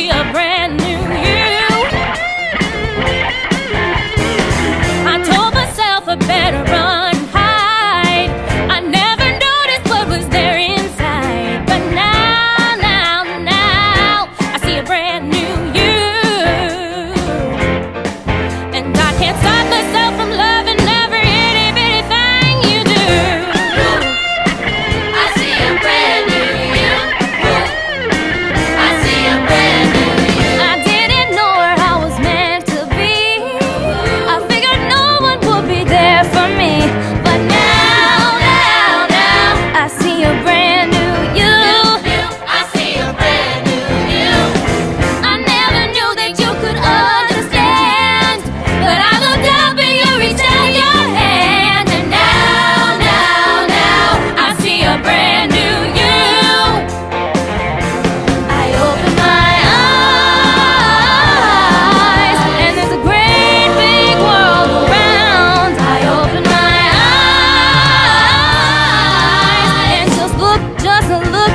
be a brand a look